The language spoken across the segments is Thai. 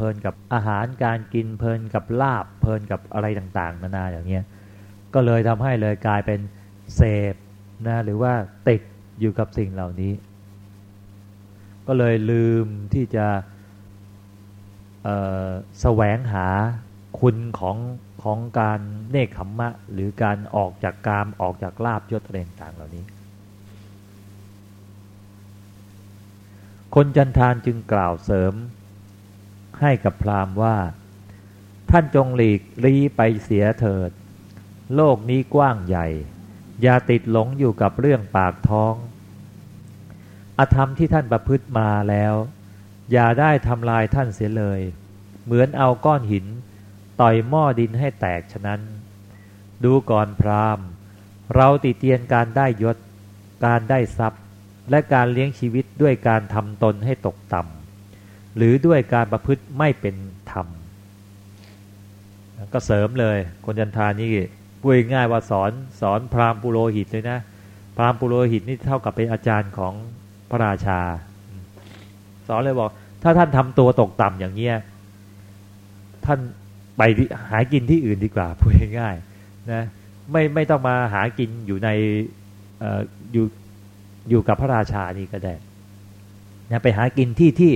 เพลินกับอาหารการกินเพลินกับลาบเพลินกับอะไรต่างๆ นานาอย่างเงี้ยก็เลยทำให้เลยกลายเป็นเสพนะหรือว่าติดอยู่กับสิ่งเหล่านี้ ก็เลยลืมที่จะแสวงหาคุณของของการเนคขมมะ หรือการออกจากกามออกจากลาบยศเรงต่างเหล่านี้ คนจันทานจึงกล่าวเสริม ให้กับพราหมณ์ว่า ท่านจงหลีกลีไปเสียเถิด โลกนี้กว้างใหญ่ อย่าติดหลงอยู่กับเรื่องปากท้อง อธรรมที่ท่านประพฤติมาแล้ว อย่าได้ทำลายท่านเสียเลย เหมือนเอาก้อนหิน ต่อยหม้อดินให้แตกฉะนั้น ดูก่อนพราหมณ์ เราติเตียนการได้ยศ การได้ทรัพย์ และการเลี้ยงชีวิตด้วยการทำตนให้ตกต่ำ หรือด้วยการประพฤติไม่เป็นธรรม ก็เสริมเลย คนจันทานี่พูดง่ายว่าสอนสอนพราหมณ์ปุโรหิตเลยนะ พราหมณ์ปุโรหิตนี่เท่ากับเป็นอาจารย์ของพระราชา สอนเลยบอก ถ้าท่านทำตัวตกต่ำอย่างเนี้ยท่านไปหากินที่อื่นดีกว่าพูดง่ายๆนะไม่ไม่ต้องมาหากินอยู่ในออยู่อยู่กับพระราชานี่ก็ได้นะไปหากินที่ที่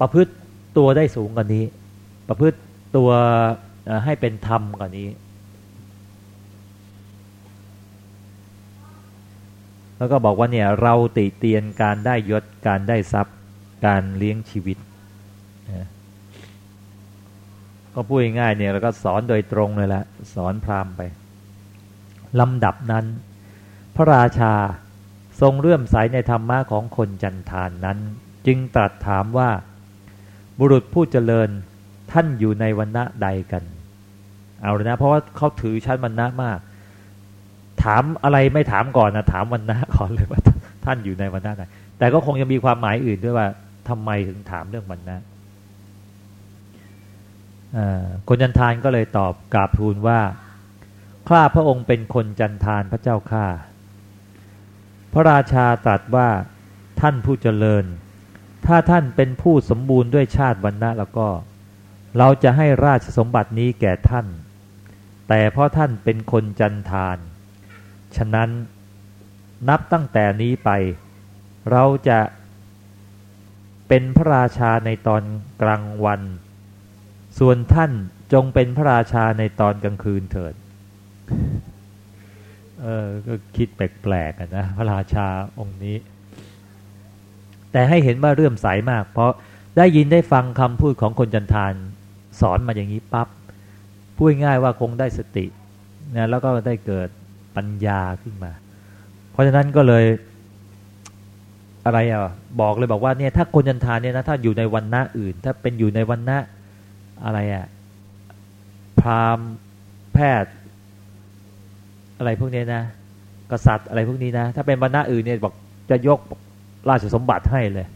ประพฤติตัวได้สูงกว่านี้ ประพฤติตัวให้เป็นธรรมกว่านี้ แล้วก็บอกว่าเนี่ยเราติเตียนการได้ยศการได้ทรัพย์การเลี้ยงชีวิต ก็พูดง่ายๆเนี่ยเราก็สอนโดยตรงเลยละสอนพราหมณ์ไปลำดับนั้น พระราชาทรงเลื่อมใสในธรรมะของคนจันทานนั้น จึงตรัสถามว่า บุรุษผู้เจริญท่านอยู่ในวันณะใดกัน เอาเลยนะ เพราะว่าเขาถือชั้นวันณะมาก ถามอะไรไม่ถามก่อนนะถามวันณะก่อนเลยว่า ท่านอยู่ในวันณะไหนแต่ก็คงยังมีความหมายอื่นด้วยว่าทำไมถึงถามเรื่องวันณะคนจันทานก็เลยตอบกราบทูลว่าข้าพระองค์เป็นคนจันทานพระเจ้าข้าพระราชาตรัสว่าท่านผู้เจริญ ถ้าท่านเป็นผู้สมบูรณ์ด้วยชาติวันนะแล้วก็ เราจะให้ราชสมบัตินี้แก่ท่าน แต่เพราะท่านเป็นคนจันทาน ฉะนั้นนับตั้งแต่นี้ไป เราจะเป็นพระราชาในตอนกลางวัน ส่วนท่านจงเป็นพระราชาในตอนกลางคืนเถิด เออก็คิดแปลกๆนะ พระราชาองค์นี้ แต่ให้เห็นว่าเรื่อมใสมาก เพราะได้ยินได้ฟังคำพูดของคนจันทานสอนมาอย่างนี้ปับ๊บพูดง่ายว่าคงได้สตินะแล้วก็ได้เกิดปัญญาขึ้นมา เพราะฉะนั้นก็เลยอะไรอะบอกเลยบอกว่าเนี่ยถ้าคนจันทานเนี่ยนะถ้าอยู่ในวันหน้าอื่น ถ้าเป็นอยู่ในวันหน้าอะไรอะพราหมณ์แพทย์ อะไรพวกนี้นะ กษัตริย์อะไรพวกนี้นะ ถ้าเป็นบรรณะอื่นเนี่ยบอกจะยก ราชสมบัติให้เลย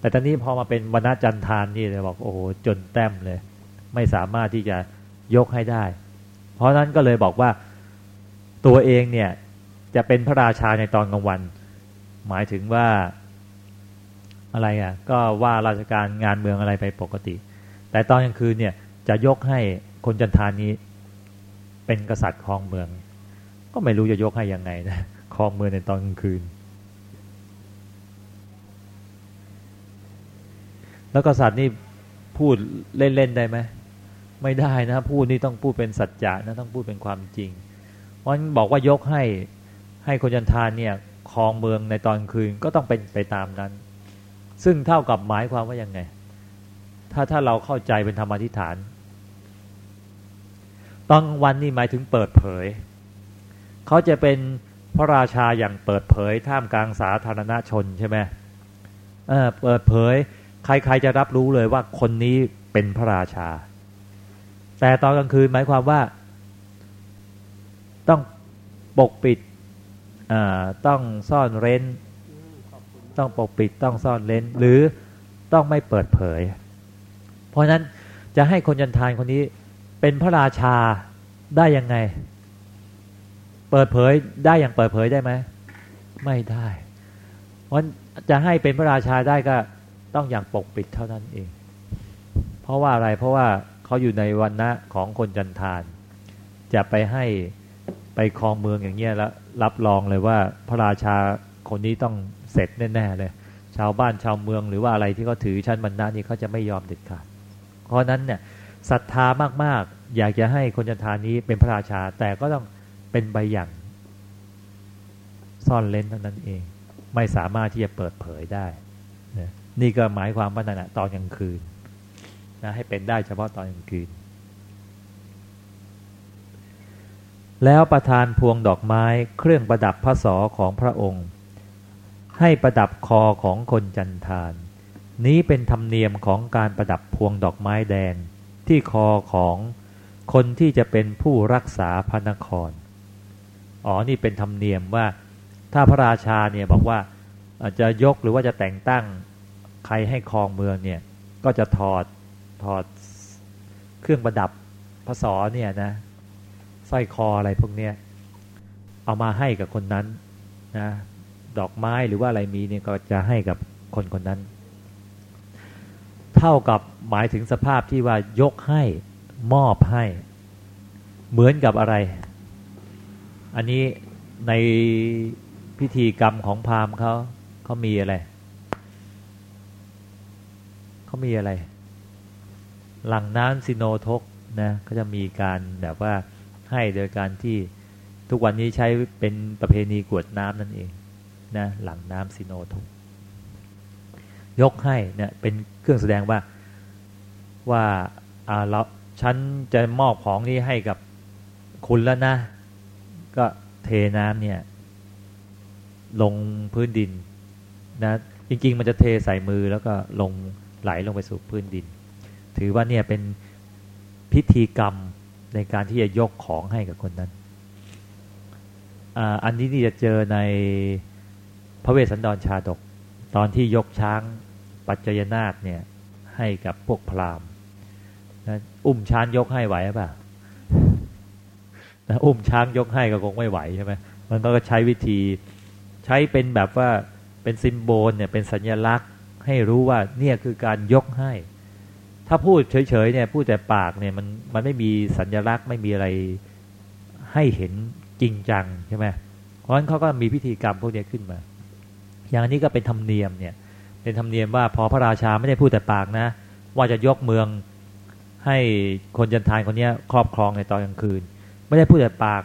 แต่ตอนนี้พอมาเป็นบรรณจันทานนี่เลยบอกโอ้โหจนแต้มเลย ไม่สามารถที่จะยกให้ได้ เพราะนั้นก็เลยบอกว่าตัวเองเนี่ยจะเป็นพระราชาในตอนกลางวัน หมายถึงว่าอะไรอะ่ะก็ว่าราชการงานเมืองอะไรไปปกติ แต่ตอนกลางคืนเนี่ยจะยกให้คนจันทานี้เป็นกษัตริย์ครองเมือง ก็ไม่รู้จะยกให้ยังไงนะครองเมืองในตอนกลางคืน แล้วกษัตริย์นี่พูดเล่นๆได้ไหมไม่ได้นะ พูดนี่ต้องพูดเป็นสัจจะนะต้องพูดเป็นความจริง เพราะฉะนั้นบอกว่ายกให้ให้คนจันทานเนี่ยครองเมืองในตอนคืนก็ต้องเป็นไปตามนั้น ซึ่งเท่ากับหมายความว่ายังไง ถ้าถ้าเราเข้าใจเป็นธรรมธิฐานตอนวันนี่หมายถึงเปิดเผย เขาจะเป็นพระราชาอย่างเปิดเผยท่ามกลางสาธารณชนใช่ไหมเออเปิดเผย ใครๆจะรับรู้เลยว่าคนนี้เป็นพระราชา แต่ตอนกลางคืนหมายความว่า ต้องปกปิดต้องซ่อนเร้น ต้องปกปิดต้องซ่อนเร้น หรือต้องไม่เปิดเผย เพราะนั้นจะให้คนยันทานคนนี้เป็นพระราชาได้ยังไง เปิดเผยได้อย่างเปิดเผยได้ไหม ไม่ได้ เพราะจะให้เป็นพระราชาได้ก็ ต้องอย่างปกปิดเท่านั้นเอง เพราะว่าอะไรเพราะว่าเขาอยู่ในวันนะของคนจันทาน จะไปให้ไปครองเมืองอย่างเงี้ยแล้วรับรองเลยว่าพระราชาคนนี้ต้องเสร็จแน่ๆเลย ชาวบ้านชาวเมืองหรือว่าอะไรที่เขาถือชั้นบรรณะนี่เขาจะไม่ยอมเด็ดขาด เพราะนั้นเนี่ยศรัทธามากๆ อยากจะให้คนจันทานนี้เป็นพระราชาแต่ก็ต้องเป็นใบอย่างซ่อนเล้นเท่านั้นเอง ไม่สามารถที่จะเปิดเผยได้ นี่ก็หมายความว่านั่นตอนกลางคืนนะให้เป็นได้เฉพาะตอนกลางคืน แล้วประทานพวงดอกไม้เครื่องประดับพระศอของพระองค์ ให้ประดับคอของคนจันทาน นี้เป็นธรรมเนียมของการประดับพวงดอกไม้แดงที่คอของคนที่จะเป็นผู้รักษาพระนคร อ๋อ นี่เป็นธรรมเนียมว่าถ้าพระราชาเนี่ยบอกว่าจะยกหรือว่าจะแต่งตั้ง ใครให้ครองเมืองเนี่ย ก็จะถอดถอดเครื่องประดับพระสอเนี่ยนะสร้อยคออะไรพวกเนี้ยเอามาให้กับคนนั้นนะดอกไม้หรือว่าอะไรมีเนี่ยก็จะให้กับคนคนนั้น เท่ากับหมายถึงสภาพที่ว่ายกให้มอบให้ เหมือนกับอะไร อันนี้ในพิธีกรรมของพราหมณ์เขาเขามีอะไร เขามีอะไร หลังน้ำซิโนทกนะก็จะมีการแบบว่าให้โดยการที่ทุกวันนี้ใช้เป็นประเพณีกวดน้ำนั่นเองนะหลังน้ำซิโนทกยกให้เนี่ยเป็นเครื่องแสดงว่าว่าอ่าเราฉันจะมอบของนี้ให้กับคุณแล้วนะ ก็เทน้ำเนี่ย ลงพื้นดินนะจริง ๆ มันจะเทใส่มือแล้วก็ลง ไหลลงไปสู่พื้นดิน ถือว่าเนี่ยเป็นพิธีกรรมในการที่จะยกของให้กับคนนั้นอันนี้นี่จะเจอในพระเวสสันดรชาดก ตอนที่ยกช้างปัจจยนาคเนี่ยให้กับพวกพราหมณ์อุ้มช้างยกให้ไหวป่ะนะอุ้มช้างยกให้ก็คงไม่ไหวใช่ไหมมันก็ใช้วิธีใช้เป็นแบบว่าเป็นซิมโบลเนี่ยเป็นสัญลักษณ์ ให้รู้ว่าเนี่ยคือการยกให้ ถ้าพูดเฉยๆเนี่ยพูดแต่ปากเนี่ยมันมันไม่มีสัญลักษณ์ไม่มีอะไรให้เห็นจริงจังใช่ไหมเพราะฉะนั้นเขาก็มีพิธีกรรมพวกนี้ขึ้นมา อย่างนี้ก็เป็นธรรมเนียมเนี่ยเป็นธรรมเนียมว่าพอพระราชาไม่ได้พูดแต่ปากนะ ว่าจะยกเมืองให้คนจันทานคนนี้ครอบครองในตอนกลางคืน ไม่ได้พูดแต่ปาก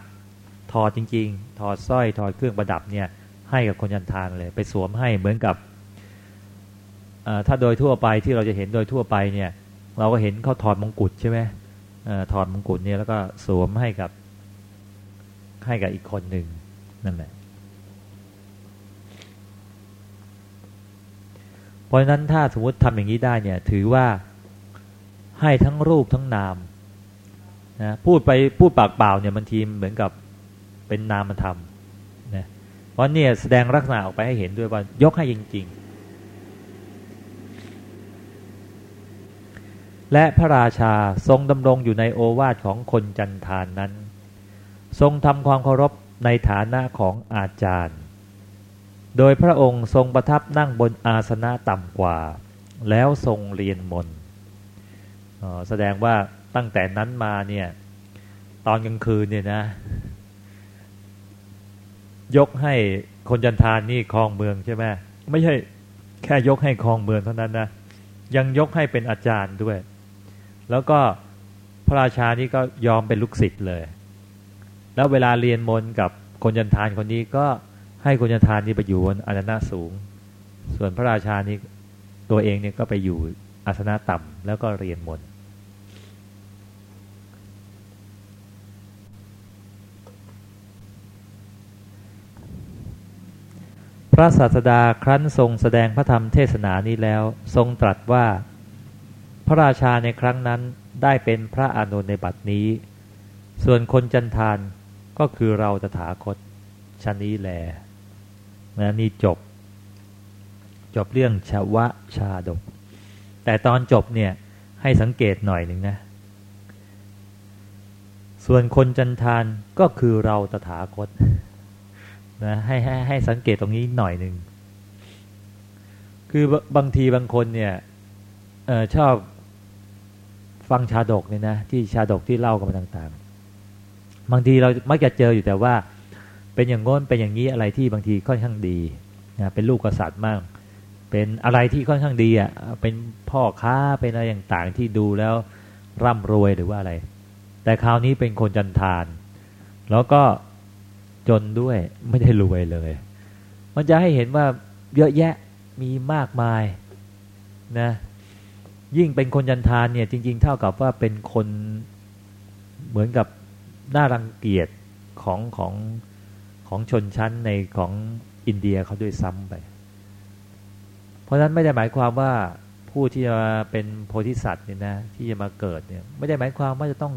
ถอดจริง ๆ ถอดสร้อยถอดเครื่องประดับเนี่ยให้กับคนจันทานเลย ไปสวมให้เหมือนกับ ถ้าโดยทั่วไปที่เราจะเห็นโดยทั่วไปเนี่ย เราก็เห็นเขาถอดมงกุฎใช่ไหมถอดมงกุฎเนี่ยแล้วก็สวมให้กับให้กับอีกคนหนึ่งนั่นแหละเพราะฉะนั้นถ้าสมมติทำอย่างนี้ได้เนี่ยถือว่าให้ทั้งรูปทั้งนามนะพูดไปพูดปากเปล่าเนี่ยมันทีมเหมือนกับเป็นนามธรรมนะเพราะเนี่ยแสดงลักษณะออกไปให้เห็นด้วยว่ายกให้จริง ๆ และพระราชาทรงดำรงอยู่ในโอวาทของคนจันทานนั้น ทรงทำความเคารพในฐานะของอาจารย์ โดยพระองค์ทรงประทับนั่งบนอาสนะต่ำกว่า แล้วทรงเรียนมนแสดงว่าตั้งแต่นั้นมาเนี่ยตอนกลางคืนเนี่ยนะ ยกให้คนจันทานนี่ครองเมืองใช่ไหมไม่ใช่แค่ยกให้ครองเมืองเท่านั้นนะยังยกให้เป็นอาจารย์ด้วย แล้วก็พระราชานี่ก็ยอมเป็นลูกศิษย์เลย แล้วเวลาเรียนมนกับคนยันทานคนนี้ก็ให้คนยันทานนี่ไปอยู่บนอาสนะสูง ส่วนพระราชานี่ตัวเองเนี่ยก็ไปอยู่อาสนะต่ำแล้วก็เรียนมนพระศาสดาครั้นทรงแสดงพระธรรมเทศนานี้แล้ว ทรงตรัสว่า พระราชาในครั้งนั้นได้เป็นพระอานนท์ในบัดนี้ ส่วนคนจันทานก็คือเราตถาคตชนี้แลนะนี่จบ จบเรื่องชวะชาดก แต่ตอนจบเนี่ยให้สังเกตหน่อยหนึ่งนะ ส่วนคนจันทานก็คือเราตถาคตนะให้ให้ให้สังเกตตรงนี้หน่อยหนึ่ง คือบางทีบางคนเนี่ยออชอบ ฟังชาดกเนี่ยนะที่ชาดกที่เล่ากันมาต่างๆ บางทีเรามักจะเจออยู่แต่ว่า เป็นอย่างง้นเป็นอย่างนี้อะไรที่บางทีค่อนข้างดีนะเป็นลูกกษัตริย์มากเป็นอะไรที่ค่อนข้างดีอะเป็นพ่อค้าเป็นอะไรต่างๆที่ดูแล้วร่ำรวยหรือว่าอะไร แต่คราวนี้เป็นคนจันทาน แล้วก็จนด้วยไม่ได้รวยเลย มันจะให้เห็นว่าเยอะแยะมีมากมายนะ ยิ่งเป็นคนยันทานเนี่ย จริง ๆ เท่ากับว่าเป็นคนเหมือนกับน่ารังเกียจของของของชนชั้นในของอินเดียเขาด้วยซ้ำไป เพราะฉะนั้นไม่ได้หมายความว่าผู้ที่จะเป็นโพธิสัตว์เนี่ยนะที่จะมาเกิดเนี่ย ไม่ได้หมายความว่าจะต้อง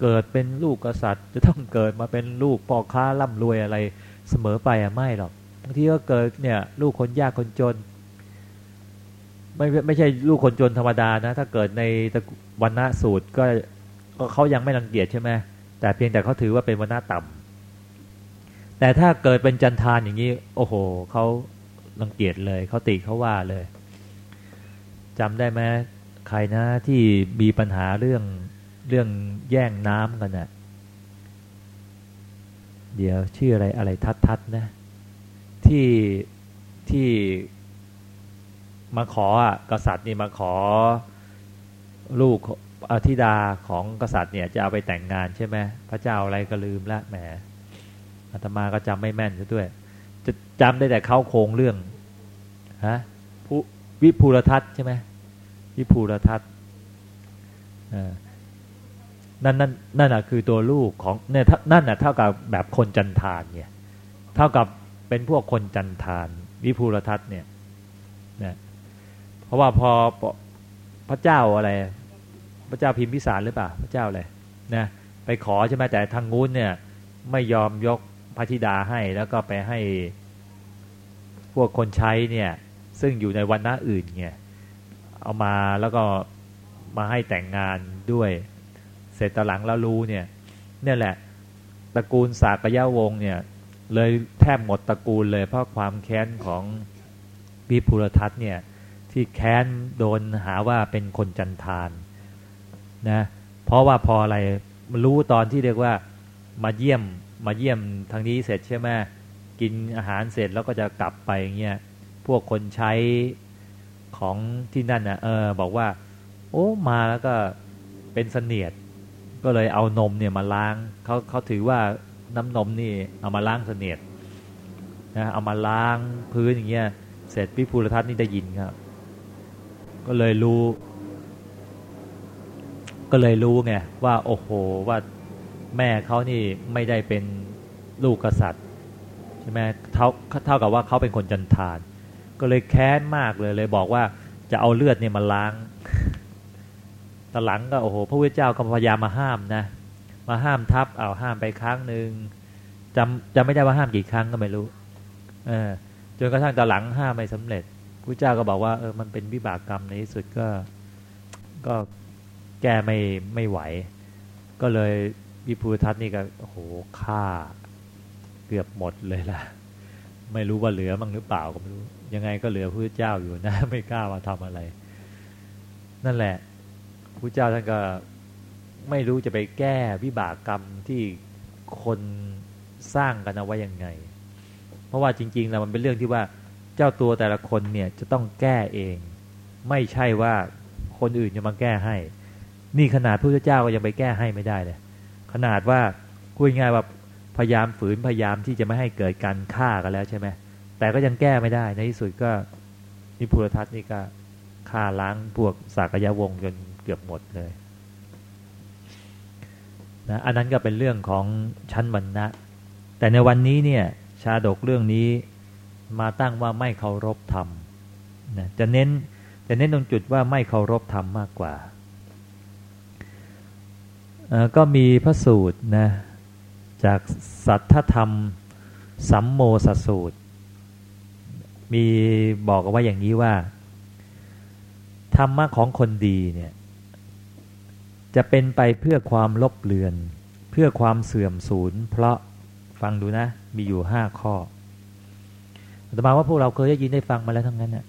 เกิดเป็นลูกกษัตริย์ จะต้องเกิดมาเป็นลูกพ่อค้าร่ำรวยอะไรเสมอไปอะไม่หรอกบางทีก็เกิดเนี่ยลูกคนยากคนจน ไม่ไม่ใช่ลูกคนจนธรรมดานะ ถ้าเกิดในวันณะสูตรก็เขายังไม่รังเกียจใช่ไหมแต่เพียงแต่เขาถือว่าเป็นวันณะต่ำแต่ถ้าเกิดเป็นจันทานอย่างนี้ โอ้โหเขารังเกียจเลยเขาติเขาว่าเลยจำได้ไหมใครนะที่มีปัญหาเรื่องเรื่องแย่งน้ำกันนะ่ะเดี๋ยวชื่ออะไรอะไรทัดทัดนะ ที่ที่ มาขออะกษัตริย์นี่มาขอลูกอธิดาของกษัตริย์เนี่ยจะเอาไปแต่งงานใช่ไหมพระเจ้าอะไรก็ลืมละแหมอาตมาก็จำไม่แม่นซะด้วย จะจำได้แต่เขาโครงเรื่องฮะวิภูรทัศน์ใช่ไหมวิภูรทัศน์นั่นนั่นนั่นอะคือตัวลูกของเนี่ยนั่นอะเท่ากับแบบคนจันทานเนี่ยเท่ากับเป็นพวกคนจันทาน วิภูรทัศน์เนี่ยนะ เพราะว่าพอพระเจ้าอะไร พระเจ้าพิมพิสารหรือเปล่า พระเจ้าอะไรนะไปขอใช่ไหมแต่ทางงู้นเนี่ย ไม่ยอมยกพระธิดาให้แล้วก็ไปให้พวกคนใช้เนี่ย ซึ่งอยู่ในวันหน้าอื่นเนี่ยเอามาแล้วก็มาให้แต่งงานด้วย เสร็จตหลังแล้วรู้เนี่ยเนี่ยแหละตระกูลสากยะวงเนี่ย เลยแทบหมดตระกูลเลยเพราะความแค้นของพิพุรทัตเนี่ย ที่แค้นโดนหาว่าเป็นคนจันทานนะเพราะว่าพออะไรรู้ตอนที่เรียกว่ามาเยี่ยมมาเยี่ยมทางนี้เสร็จใช่ไหมกินอาหารเสร็จแล้วก็จะกลับไปเงี้ยพวกคนใช้ของที่นั่นนะเออบอกว่า โอ้มาแล้วก็เป็นเสนียด ก็เลยเอานมเนี่ยมาล้างเขาเขาถือว่าน้ำนมนี่เอามาล้างเสนียดนะเอามาล้างพื้นอย่างเงี้ยเสร็จพิภูรทัศน์นี่ได้ยินครับ ก็เลยรู้ ก็เลยรู้ไงว่าโอ้โหว่าแม่เขานี่ไม่ได้เป็นลูกกษัตริย์ใช่ไหมเท่าเท่ากับว่าเขาเป็นคนจันทาน ก็เลยแค้นมากเลยเลยบอกว่าจะเอาเลือดเนี่ยมาล้างตหลังก็โอ้โหพระพุทธเจ้าก็พยายามมาห้ามนะ มาห้ามทับเอาห้ามไปครั้งหนึ่งจำจำไม่ได้ว่าห้ามกี่ครั้งก็ไม่รู้ เออจนกระทั่งตหลังห้ามไม่สำเร็จ พระเจ้าก็บอกว่าเออมันเป็นวิบากกรรมในที่สุดก็ก็แก้ไม่ไม่ไหว ก็เลยวิภูทัศน์นี่ก็โอ้โหฆ่าเกือบหมดเลยล่ะ ไม่รู้ว่าเหลือมั้งหรือเปล่าก็ไม่รู้ ยังไงก็เหลือพระเจ้าอยู่นะ ไม่กล้ามาทำอะไร นั่นแหละพระเจ้าท่านก็ไม่รู้จะไปแก้วิบากกรรมที่คนสร้างกันเอาไว้ยังไง เพราะว่าจริงๆแล้วมันเป็นเรื่องที่ว่า จ้าตัวแต่ละคนเนี่ยจะต้องแก้เอง ไม่ใช่ว่าคนอื่นจะมาแก้ให้ นี่ขนาดพระเจ้าก็ยังไปแก้ให้ไม่ได้เลยขนาดว่าคุยง่ายว่าพยายามฝืนพยายามที่จะไม่ให้เกิดการฆ่ากันแล้วใช่ไหมแต่ก็ยังแก้ไม่ได้ ในที่สุดก็นิพุรทัศน์นี่ก็ฆ่าล้างพวกสากยะวงจนเกือบหมดเลยนะอันนั้นก็เป็นเรื่องของชั้นวรรณะ แต่ในวันนี้เนี่ยชาดกเรื่องนี้ มาตั้งว่าไม่เคารพธรรมนะจะเน้นจะเน้นตรงจุดว่าไม่เคารพธรรมมากกว่า ก็มีพระสูตรนะจากสัทธธรรมสัมโมสสูตร มีบอกเอาไว้อย่างนี้ว่า ธรรมะของคนดีเนี่ยจะเป็นไปเพื่อความลบเลือน เพื่อความเสื่อมสูญเพราะฟังดูนะมีอยู่ห้าข้อ แต่มาว่าพวกเราเคยได้ยินได้ฟังมาแล้วทั้งนั้นน่ะ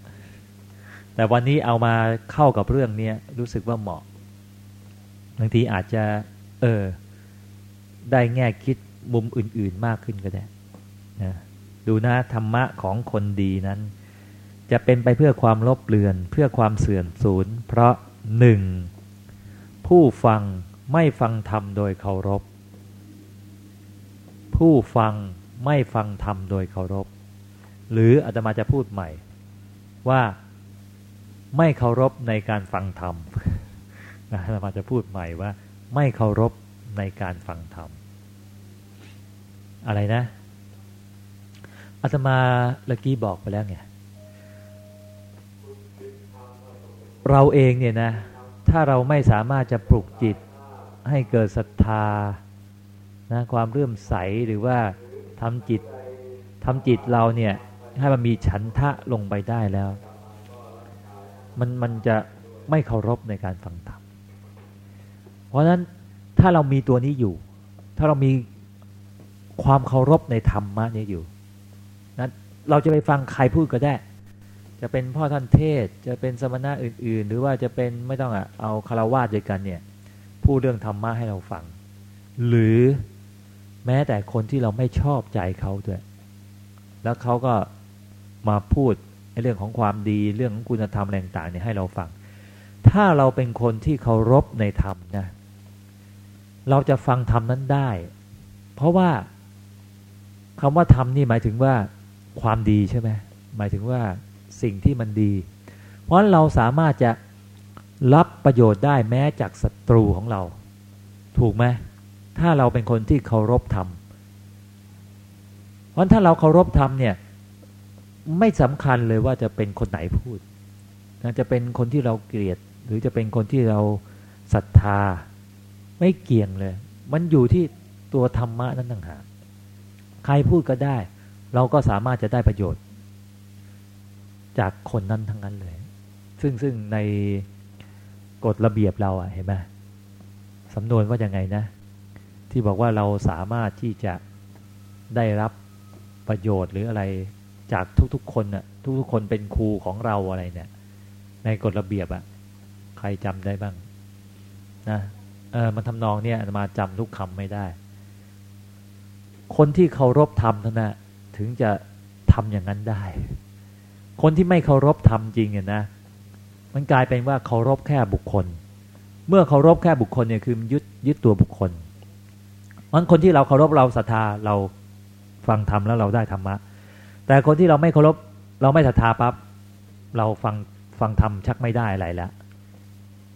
แต่วันนี้เอามาเข้ากับเรื่องนี้รู้สึกว่าเหมาะบางทีอาจจะ เออ ได้แง่คิดมุมอื่น ๆมากขึ้นก็ได้นะดูนะธรรมะของคนดีนั้น จะเป็นไปเพื่อความลบเลือน เพื่อความเสื่อมสูญเพราะหนึ่งผู้ฟังไม่ฟังธรรมโดยเคารพ ผู้ฟังไม่ฟังธรรมโดยเคารพ หรืออาตมาจะพูดใหม่ ว่าไม่เคารพในการฟังธรรมอาตมาจะพูดใหม่ว่า ไม่เคารพในการฟังธรรมอะไรนะอาตมาเมื่อกี้บอกไปแล้วไงเราเองเนี่ยนะ ถ้าเราไม่สามารถจะปลุกจิตให้เกิดศรัทธานะความเรื่มใสหรือว่าทำจิตทำจิตเราเนี่ย ให้มันมีฉันทะลงไปได้แล้ว มันมันจะไม่เคารพในการฟังธรรมเพราะนั้นถ้าเรามีตัวนี้อยู่ ถ้าเรามีความเคารพในธรรมะนี้อยู่นะเราจะไปฟังใครพูดก็ได้ จะเป็นพ่อท่านเทศ จะเป็นสมณะอื่น ๆ หรือว่าจะเป็นไม่ต้องอะเอาคารวะด้วยกันเนี่ยพูดเรื่องธรรมะให้เราฟัง หรือแม้แต่คนที่เราไม่ชอบใจเขาด้วย แล้วเขาก็ มาพูดในเรื่องของความดีเรื่องของคุณธรรมแรงต่างเนี่ยให้เราฟัง ถ้าเราเป็นคนที่เคารพในธรรมนะเราจะฟังธรรมนั้นได้ เพราะว่าคำว่าธรรมนี่หมายถึงว่าความดีใช่ไหมหมายถึงว่าสิ่งที่มันดี เพราะเราสามารถจะรับประโยชน์ได้แม้จากศัตรูของเรา ถูกไหมถ้าเราเป็นคนที่เคารพธรรมเพราะถ้าเราเคารพธรรมเนี่ย ไม่สำคัญเลยว่าจะเป็นคนไหนพูดนะจะเป็นคนที่เราเกลียด หรือจะเป็นคนที่เราศรัทธา ไม่เกี่ยงเลย มันอยู่ที่ตัวธรรมะนั้นต่างหากใครพูดก็ได้ เราก็สามารถจะได้ประโยชน์ จากคนนั้นทั้งนั้นเลย ซึ่งซึ่งในกฎระเบียบเราอะเห็นไหมสำนวนว่ายังไงนะ ที่บอกว่าเราสามารถที่จะได้รับประโยชน์หรืออะไร จากทุกๆคนน่ะทุกๆคนเป็นครูของเราอะไรเนี่ย ในกฎระเบียบอะใครจำได้บ้างนะเออมันทำนองเนี่ยมาจำทุกคำไม่ได้ คนที่เคารพธรรมเท่านั้นถึงจะทำอย่างนั้นได้ คนที่ไม่เคารพธรรมจริงเนี่ยนะมันกลายเป็นว่าเคารพแค่บุคคล เมื่อเคารพแค่บุคคลเนี่ยคือยึดยึดตัวบุคคลมันคนที่เราเคารพเราศรัทธาเราฟังธรรมแล้วเราได้ธรรมะ แต่คนที่เราไม่เคารพเราไม่ศรัทธาปั๊บเราฟังฟังธรรมชักไม่ได้อะไรแล้ว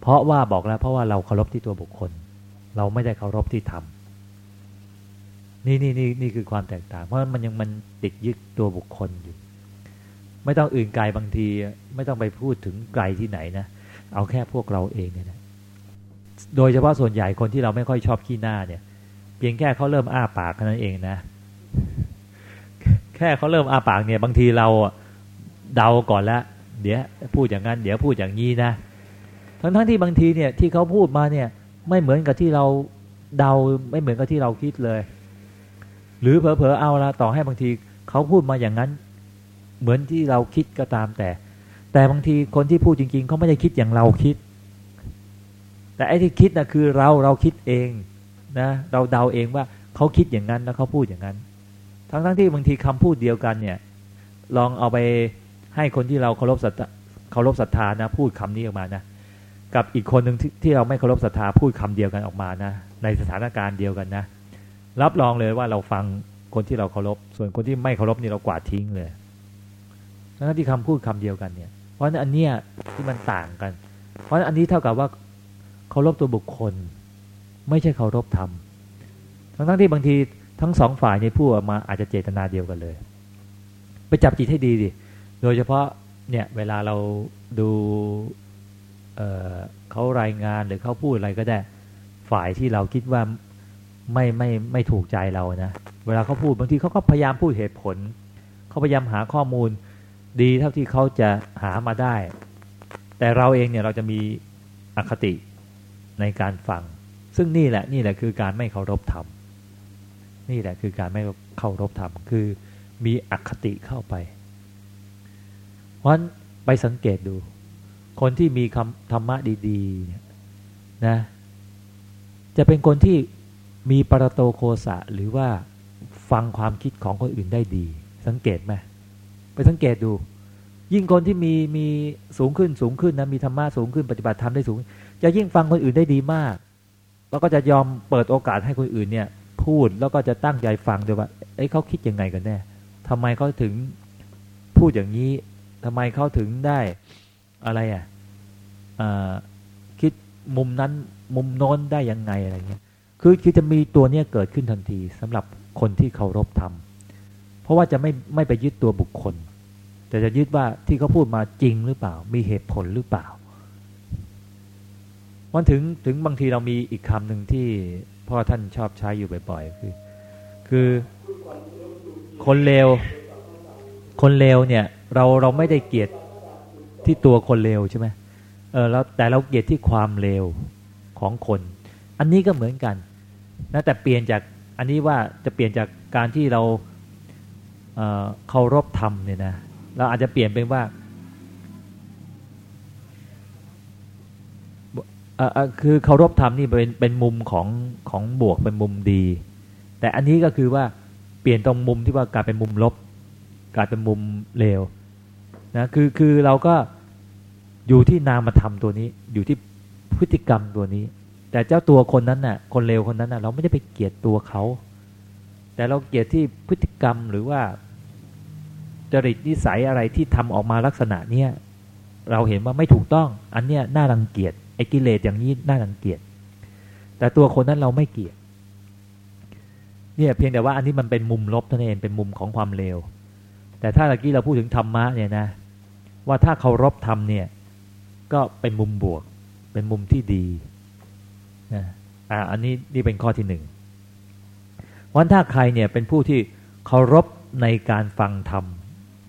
เพราะว่าบอกแล้ว เพราะว่าเราเคารพที่ตัวบุคคล เราไม่ได้เคารพที่ธรรมนี่นี่นี่นี่คือความแตกต่าง เพราะมันยังมันติดยึดตัวบุคคลอยู่ ไม่ต้องอื่นไกลบางที ไม่ต้องไปพูดถึงไกลที่ไหนนะเอาแค่พวกเราเองเนี่ยนะโดยเฉพาะส่วนใหญ่คนที่เราไม่ค่อยชอบขี้หน้าเนี่ย เพียงแค่เขาเริ่มอ้าปากแค่นั้นเองนะ แค่เขาเริ่มอาปากเนี่ยบางทีเราเดาก่อนแล้วเดี๋ยวพูดอย่างนั้น เดี๋ยวพูดอย่างนี้นะ ทั้งทั้งที่บางทีเนี่ยที่เขาพูดมาเนี่ยไม่เหมือนกับที่เราเดาไม่เหมือนกับที่เราคิดเลย หรือเผลอๆเอาละต่อให้บางทีเขาพูดมาอย่างนั้น เหมือนที่เราคิดก็ตามแต่ แต่บางทีคนที่พูดจริง ๆเขาไม่ได้คิดอย่างเราคิด แต่ไอ้ที่คิดนะคือเราเราคิดเองนะเราเดาเองว่าเขาคิดอย่างนั้นแล้วเขาพูดอย่างนั้น ทั้งทั้งที่บางทีคำพูดเดียวกันเนี่ย ลองเอาไปให้คนที่เราเคารพศรัทธาเคารพศรัทธานะพูดคำนี้ออกมานะกับอีกคนหนึ่งที่เราไม่เคารพศรัทธาพูดคำเดียวกันออกมานะในสถานการณ์เดียวกันนะ รับรองเลยว่าเราฟังคนที่เราเคารพส่วนคนที่ไม่เคารพนี่เรากวาดทิ้งเลยทั้งที่คำพูดคำเดียวกันเนี่ย เพราะนั้นอันเนี้ยที่มันต่างกัน เพราะนั้นอันนี้เท่ากับว่าเคารพตัวบุคคล ไม่ใช่เคารพธรรมทั้งทั้งที่บางที ทั้งสองฝ่ายในพูดออกมาอาจจะเจตนาเดียวกันเลย ไปจับจิตให้ดีดิโดยเฉพาะเนี่ยเวลาเราดูเเขารายงานหรือเขาพูดอะไรก็ได้ ฝ่ายที่เราคิดว่าไม่ไม่ไม่ถูกใจเรานะเวลาเขาพูดบางทีเขาก็พยายามพูดเหตุผลเขาพยายามหาข้อมูลดีเท่าที่เขาจะหามาได้ แต่เราเองเนี่ยเราจะมีอคติในการฟัง ซึ่งนี่แหละนี่แหละคือการไม่เคารพธรรม นี่แหละคือการไม่เคารพธรรมคือมีอคติเข้าไป เพราะฉะนั้นไปสังเกตดู คนที่มีคำธรรมะดีๆนะจะเป็นคนที่มีปรโตโคสะหรือว่าฟังความคิดของคนอื่นได้ดี สังเกตไหมไปสังเกตดู ยิ่งคนที่มีมีสูงขึ้นสูงขึ้นนะมีธรรมะสูงขึ้นปฏิบัติธรรมได้สูง จะยิ่งฟังคนอื่นได้ดีมาก แล้วก็จะยอมเปิดโอกาสให้คนอื่นเนี่ย พูดแล้วก็จะตั้งใจฟังด้วยว่าเอ้เขาคิดยังไงกันแน่ทำไมเขาถึงพูดอย่างนี้ทำไมเขาถึงได้อะไรอะคิดมุมนั้นมุมโน้นได้ยังไงอะไรเงี้ยคือคือจะมีตัวเนี้ยเกิดขึ้นทันทีสำหรับคนที่เคารพธรรมเพราะว่าจะไม่ไม่ไปยึดตัวบุคคล แต่จะยึดว่าที่เขาพูดมาจริงหรือเปล่า มีเหตุผลหรือเปล่าวันถึงถึงบางทีเรามีอีกคำหนึ่งที่ พ่อท่านชอบใช้อยู่บ่อยๆคือ คือคนเลวคนเลวเนี่ย เราเราไม่ได้เกลียดที่ตัวคนเลวใช่ไหมเออแล้วแต่เราเกลียดที่ความเลวของคน อันนี้ก็เหมือนกันนะแต่เปลี่ยนจากอันนี้ว่าจะเปลี่ยนจากการที่เราเเคารพธรรมเนี่ยนะเราอาจจะเปลี่ยนเป็นว่า คือเคารพธรรมนี่เป็นเป็นมุมของของบวกเป็นมุมดี แต่อันนี้ก็คือว่าเปลี่ยนตรงมุมที่ว่ากลายเป็นมุมลบ กลายเป็นมุมเลวนะคือคือเราก็อยู่ที่นามธรรมตัวนี้ อยู่ที่พฤติกรรมตัวนี้ แต่เจ้าตัวคนนั้นน่ะ คนเลวคนนั้นน่ะ เราไม่ได้ไปเกลียดตัวเขา แต่เราเกลียดที่พฤติกรรมหรือว่า จริตนิสัยอะไรที่ทำออกมาลักษณะเนี้ยเราเห็นว่าไม่ถูกต้อง อันเนี้ยน่ารังเกียจ ไอ้กิเลสอย่างนี้น่ารังเกียจแต่ตัวคนนั้นเราไม่เกลียดเนี่ยเพียงแต่ว่าอันนี้มันเป็นมุมลบเท่านั้นเองเป็นมุมของความเลวแต่ถ้าเมื่อกี้เราพูดถึงธรรมะเนี่ยนะ ว่าถ้าเคารพธรรมเนี่ยก็เป็นมุมบวก เป็นมุมที่ดีนะอ่าอันนี้นี่เป็นข้อที่หนึ่งวันถ้าใครเนี่ยเป็นผู้ที่เคารพในการฟังธรรม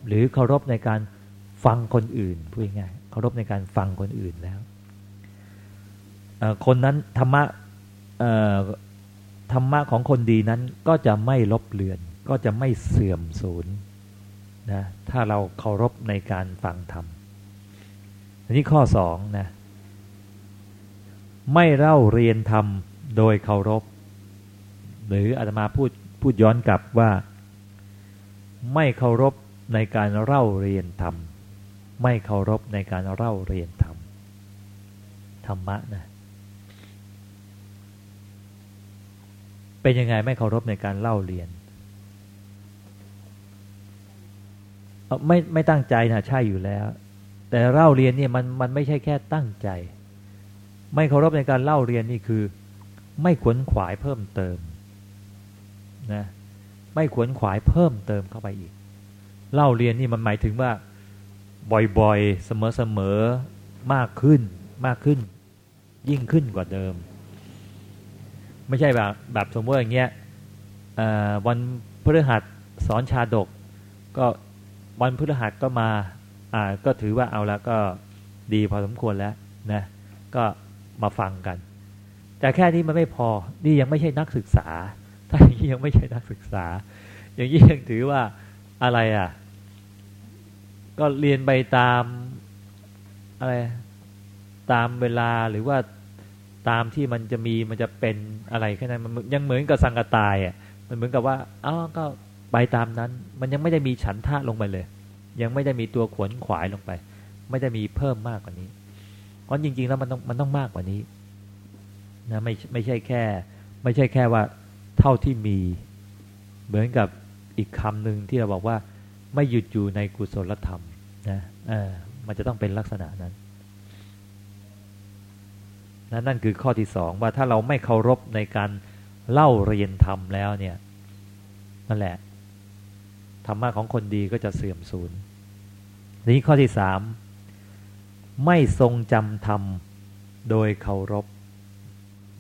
หรือเคารพในการฟังคนอื่นพูดง่ายเคารพในการฟังคนอื่นแล้ว คนนั้นธรรมะธรรมะของคนดีนั้นก็จะไม่ลบเลือน ก็จะไม่เสื่อมสูญนะถ้าเราเคารพในการฟังธรรมอันนี้ข้อสองนะไม่เล่าเรียนธรรมโดยเคารพ หรืออาตมาพูดพูดย้อนกลับว่า ไม่เคารพในการเล่าเรียนธรรม ไม่เคารพในการเล่าเรียนธรรมธรรมะนะ เป็นยังไงไม่เคารพในการเล่าเรียนไม่ไม่ตั้งใจนะใช่อยู่แล้ว แต่เล่าเรียนเนี่ยมันมันไม่ใช่แค่ตั้งใจ ไม่เคารพในการเล่าเรียนนี่คือ ไม่ขวนขวายเพิ่มเติมนะไม่ขวนขวายเพิ่มเติมเข้าไปอีก เล่าเรียนนี่มันหมายถึงว่า บ่อยๆเสมอๆมากขึ้นมากขึ้น ยิ่งขึ้นกว่าเดิม ไม่ใช่แบบแบบสมมติอย่างเงี้ยวันพฤหัสสอนชาดก ก็วันพฤหัสก็มาอ่าก็ถือว่าเอาแล้วก็ดีพอสมควรแล้วนะก็มาฟังกัน แต่แค่นี้มันไม่พอนี่ยังไม่ใช่นักศึกษา ถ้าอย่างนี้ยังไม่ใช่นักศึกษา อย่างนี้ยังถือว่าอะไรอะ ก็เรียนไปตามอะไรตามเวลาหรือว่า ตามที่มันจะมีมันจะเป็นอะไรแค่นั้นมันยังเหมือนกับสังกตายอะมันเหมือนกับว่าอ๋อก็ไปตามนั้น มันยังไม่ได้มีฉันทะลงไปเลย ยังไม่ได้มีตัวขวนขวายลงไป ไม่ได้มีเพิ่มมากกว่านี้เพราะจริง ๆ แล้วมันต้องมันต้องมากกว่านี้นะไม่ไม่ใช่แค่ ไม่ใช่แค่ว่าเท่าที่มี เหมือนกับอีกคำหนึ่งที่เราบอกว่า ไม่หยุดอยู่ในกุศลธรรมนะเออมันจะต้องเป็นลักษณะนั้น นั่นนั่นคือข้อที่สองว่าถ้าเราไม่เคารพในการเล่าเรียนธรรมแล้วเนี่ยนั่นแหละธรรมะของคนดีก็จะเสื่อมสูญนี้ข้อที่สามไม่ทรงจำธรรมโดยเคารพ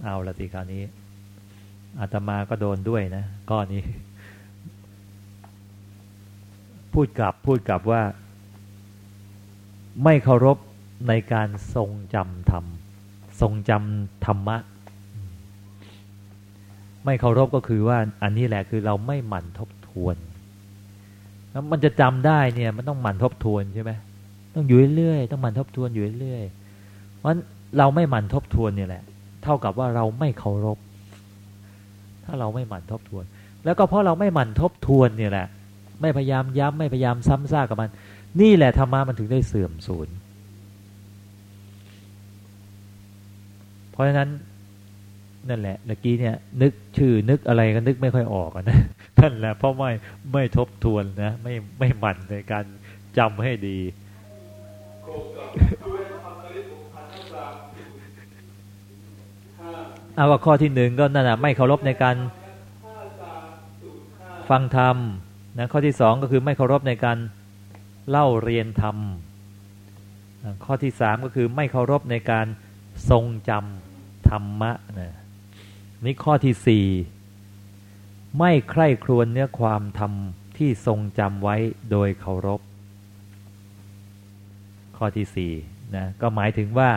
เอาละสิคราวนี้อาตมาก็โดนด้วยนะก้อนนี้ พูดกลับพูดกลับว่า ไม่เคารพในการทรงจำธรรม ทรงจำธรรมะ ไม่เคารพก็คือว่าอันนี้แหละคือเราไม่หมั่นทบทวนแล้วมันจะจำได้เนี่ยมันต้องหมั่นทบทวนใช่ไหมต้องอยู่เรื่อยต้องหมั่นทบทวนอยู่เรื่อยเพราะเราไม่หมั่นทบทวนเนี่ยแหละ เท่ากับว่าเราไม่เคารพ ถ้าเราไม่หมั่นทบทวน แล้วก็เพราะเราไม่หมั่นทบทวนเนี่ยแหละ ไม่พยายามย้ำไม่พยายามซ้ำซากกับมัน นี่แหละธรรมะมันถึงได้เสื่อมสูญ เพราะฉะนั้นนั่นแหละเมื่อกี้เนี่ย นึกชื่อนึกอะไรก็นึกไม่ค่อยออกนะนั่นแหละเพราะไม่ไม่ทบทวนนะ ไม่ไม่หมั่นในการจำให้ดีเอาว่าข้อที่หนึ่งก็นั่นแหะไม่เคารพในการฟังธรรมนะข้อที่สองก็คือไม่เคารพในการเล่าเรียนธรรมข้อที่สามก็คือไม่เคารพในการทรงจำ ธรรมะนะนี่ข้อที่สี่ไม่ใคร่ครวญเนื้อความธรรมที่ทรงจำไว้โดยเคารพ ข้อที่สี่นะก็หมายถึงว่า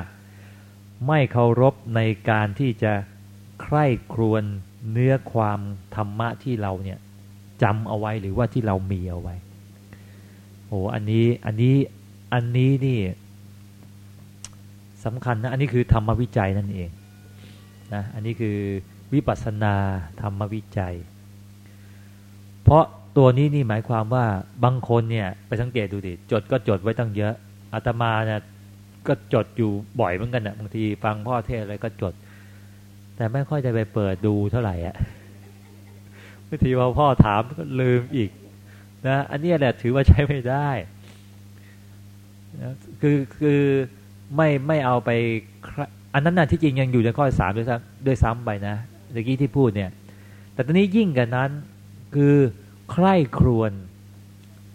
ไม่เคารพในการที่จะใคร่ครวญเนื้อความธรรมะที่เราเนี่ยจำเอาไว้หรือว่าที่เรามีเอาไว้โอ้อันนี้อันนี้อันนี้นี่สำคัญนะ อันนี้คือธรรมวิจัยนั่นเอง นะอันนี้คือวิปัสสนาธรรมวิจัย เพราะตัวนี้นี่หมายความว่าบางคนเนี่ยไปสังเกตดูดิจดก็จดไว้ตั้งเยอะอาตมาเนี่ยก็จดอยู่บ่อยเหมือนกันนะบางทีฟังพ่อเทศอะไรก็จด แต่ไม่ค่อยจะไปเปิดดูเท่าไหร่อะบางทีพอพ่อถามก็ลืมอีกนะอันนี้แหละถือว่าใช้ไม่ได้นะคือคือไม่ไม่เอาไป อันนั้นน่ะที่จริงยังอยู่ในข้อสามด้วยซ้ำด้วยซ้ำไปนะเมื่อกี้ที่พูดเนี่ย แต่ตอนนี้ยิ่งกันนั้นคือใคร่ครวญ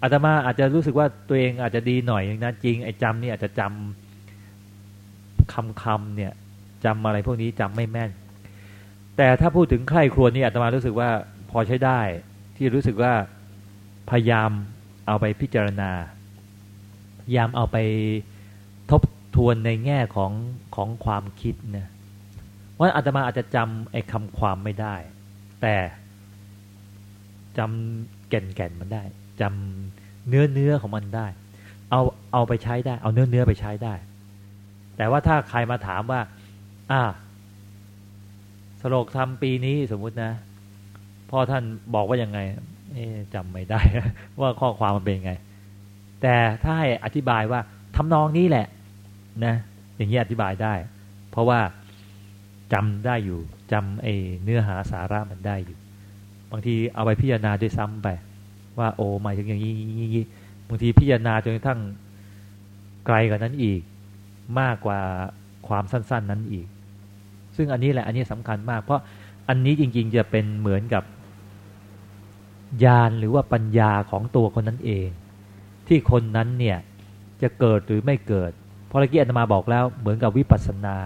อาตมาอาจจะรู้สึกว่าตัวเองอาจจะดีหน่อยนะจริงไอ้จำนี่อาจจะจำคำคำเนี่ยจำอะไรพวกนี้จำไม่แม่น แต่ถ้าพูดถึงใคร่ครวญนี่อาตมารู้สึกว่าพอใช้ได้ที่รู้สึกว่าพยายามเอาไปพิจารณา พยายามเอาไป ทวนในแง่ของของความคิดนะว่าอาตมาอาจจะจำไอ้คำความไม่ได้ แต่จำแก่นแก่นมันได้จำเนื้อเนื้อของมันได้ เอาเอาไปใช้ได้ เอาเนื้อเนื้อไปใช้ได้ แต่ว่าถ้าใครมาถามว่า อ่าสโลกทำปีนี้สมมุตินะพ่อท่านบอกว่ายังไงจำไม่ได้ ว่าข้อความมันเป็นยังไง แต่ถ้าให้อธิบายว่าทำนองนี้แหละ นะอย่างนี้อธิบายได้ เพราะว่าจำได้อยู่จำไอ้เนื้อหาสาระมันได้อยู่ บางทีเอาไปพิจารณาด้วยซ้ำไป ว่าโอ้หมายถึงอย่างนี้บางทีพิจารณาจนกระทั่งไกลกว่านั้นอีก มากกว่าความสั้น ๆ นั้นอีก ซึ่งอันนี้แหละอันนี้สำคัญมาก เพราะอันนี้จริง ๆ จะเป็นเหมือนกับญาณหรือว่าปัญญาของตัวคนนั้นเอง ที่คนนั้นเนี่ยจะเกิดหรือไม่เกิด ราะเมื่อกี้อาตมาบอกแล้วเหมือนกับวิปัสสนา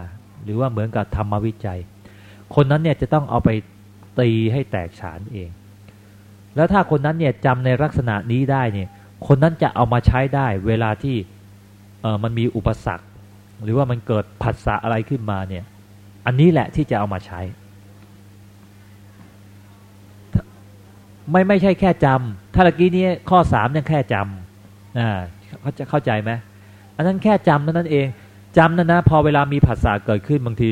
หรือว่าเหมือนกับธรรมวิจัย คนนั้นเนี่ยจะต้องเอาไปตีให้แตกฉานเอง แล้วถ้าคนนั้นเนี่ยจำในลักษณะนี้ได้เนี่ยคนนั้นจะเอามาใช้ได้เวลาที่เออมันมีอุปสรรค หรือว่ามันเกิดผัสสะอะไรขึ้นมาเนี่ยอันนี้แหละที่จะเอามาใช้ ไม่ไม่ใช่แค่จำถ้าเมื่อกี้นี้ข้อสามยังแค่จำอ่าเขาจะเข้าใจไหม อันนั้นแค่จำนั่นเองจำนั่นนะพอเวลามีผัสสะเกิดขึ้นบางที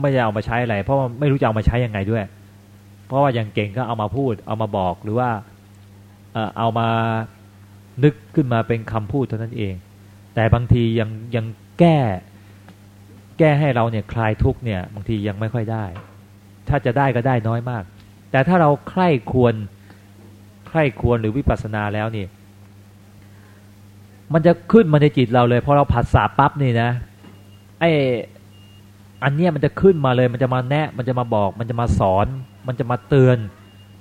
ไม่จะเอามาใช้อะไร เพราะไม่รู้จะเอามาใช้ยังไงด้วย เพราะว่าอย่างเก่งก็เอามาพูด เอามาบอกหรือว่าเอามานึกขึ้นมาเป็นคำพูดเท่านั้นเอง แต่บางทียังยังแก้ แก้ให้เราเนี่ยคลายทุกเนี่ย บางทียังไม่ค่อยได้ ถ้าจะได้ก็ได้น้อยมาก แต่ถ้าเราใคร่ควรใคร่ควรหรือวิปัสสนาแล้วนี่ มันจะขึ้นมาในจิตเราเลยพอเราผัสสะปั๊บนี่นะไออันเนี้ยมันจะขึ้นมาเลย มันจะมาแนะมันจะมาบอก มันจะมาสอน มันจะมาเตือน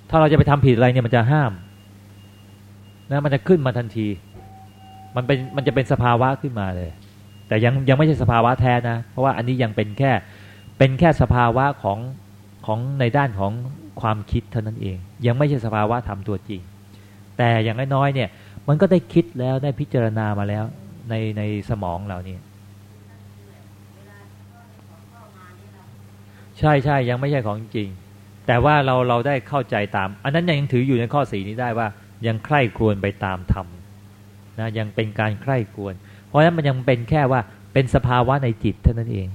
ถ้าเราจะไปทำผิดอะไรเนี่ยมันจะห้ามนะมันจะขึ้นมาทันที มันเป็นมันจะเป็นสภาวะขึ้นมาเลย แต่ยังยังไม่ใช่สภาวะแท้นะ เพราะว่าอันนี้ยังเป็นแค่เป็นแค่สภาวะของของในด้านของความคิดเท่านั้นเอง ยังไม่ใช่สภาวะธรรมตัวจริง แต่อย่างน้อยๆเนี่ย มันก็ได้คิดแล้วได้พิจารณามาแล้วในในสมองเรานี่ใช่ใช่ยังไม่ใช่ของจริง แต่ว่าเราเราได้เข้าใจตาม อันนั้นยังถืออยู่ในข้อสีนี้ได้ว่า ยังใคร่ครวญไปตามธรรมนะยังเป็นการใคร่ครวญเพราะฉะนั้นมันยังเป็นแค่ว่าเป็นสภาวะในจิตเท่านั้นเอง